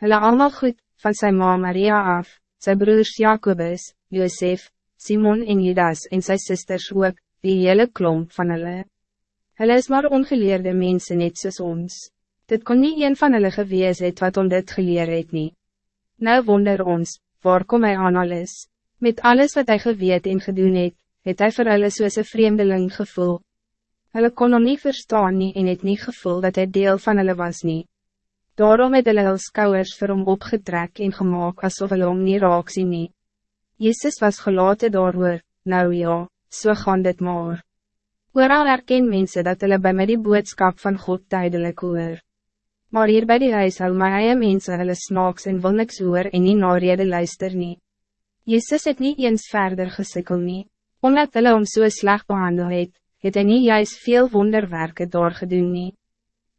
Hulle allemaal goed, van zijn ma Maria af, zijn broers Jacobus, Josef, Simon en Judas en zijn zusters ook, die hele klomp van hulle. Hulle is maar ongeleerde mensen net soos ons. Dit kon niet een van hulle gewees het wat om dit geleer het nie. Nou wonder ons, waar kom hij aan alles? Met alles wat hij geweet en gedoen het, het hy vir hulle soos een vreemdeling gevoel. Hulle kon hom nie verstaan nie en het nie gevoel dat hij deel van hulle was nie. Daarom het hulle hulle skouwers vir hom opgetrek en gemaakt asof hulle hom nie raak sien nie. Jezus was gelaten daarover, nou ja, so gaan dit maar. Ooral herken mense dat hulle by my die boodskap van God duidelijk hoor. Maar hier bij die huis hou my eie mense hulle snaaks en wil niks hoor en nie na rede luister nie. Jezus het niet eens verder gesikkel nie, omdat hulle om so sleg behandel het, het hy nie juist veel wonderwerke doorgedoen nie.